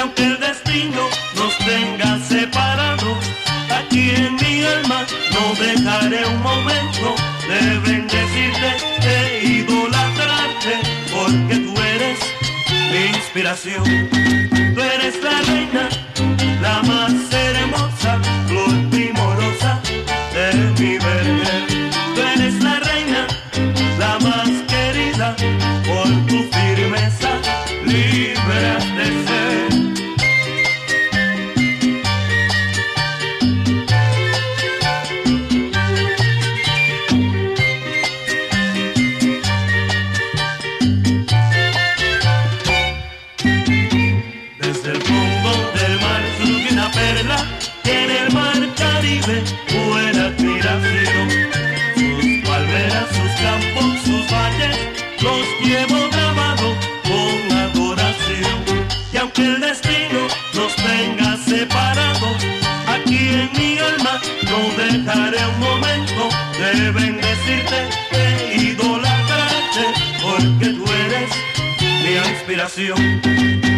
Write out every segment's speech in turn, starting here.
aunque el destino nos tenga separados, aquí en mi alma no dejaré un momento de bendecirte, de idolatrarte, porque tú eres mi inspiración. Tú eres la reina, la más sea un momento de bendecirte, de idolatrarte, porque tú eres mi inspiración.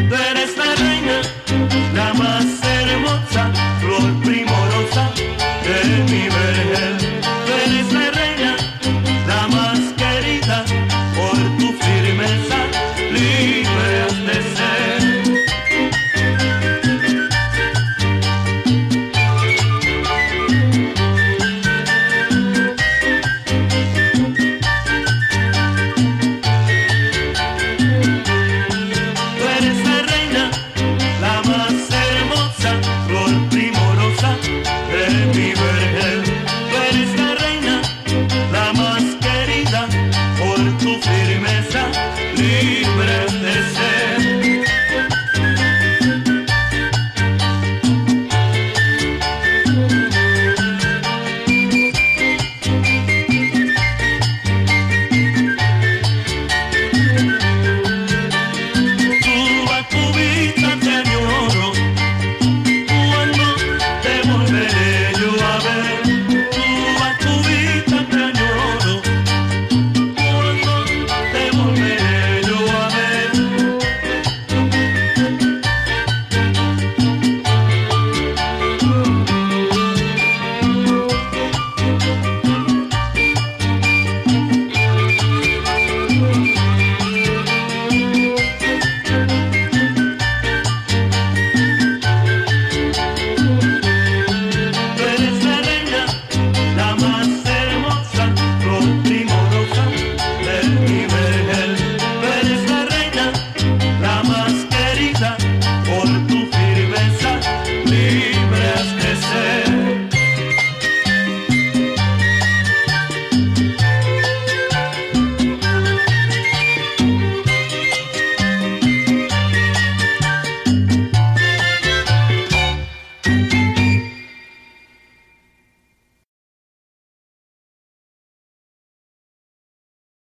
Tú eres la reina, la más hermosa, flor primorosa de mi vergel.